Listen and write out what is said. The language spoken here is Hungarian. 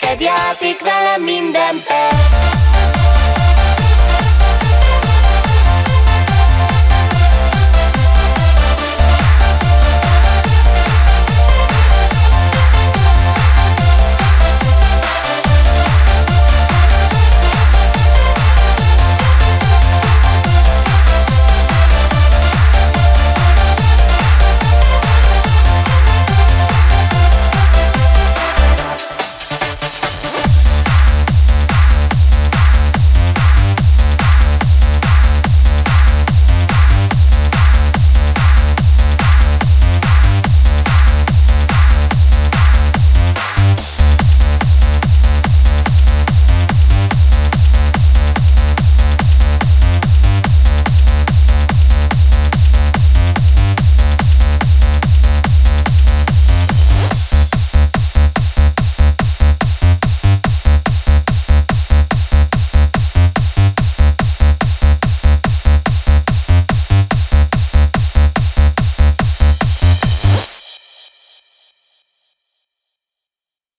Neked játék velem minden perc.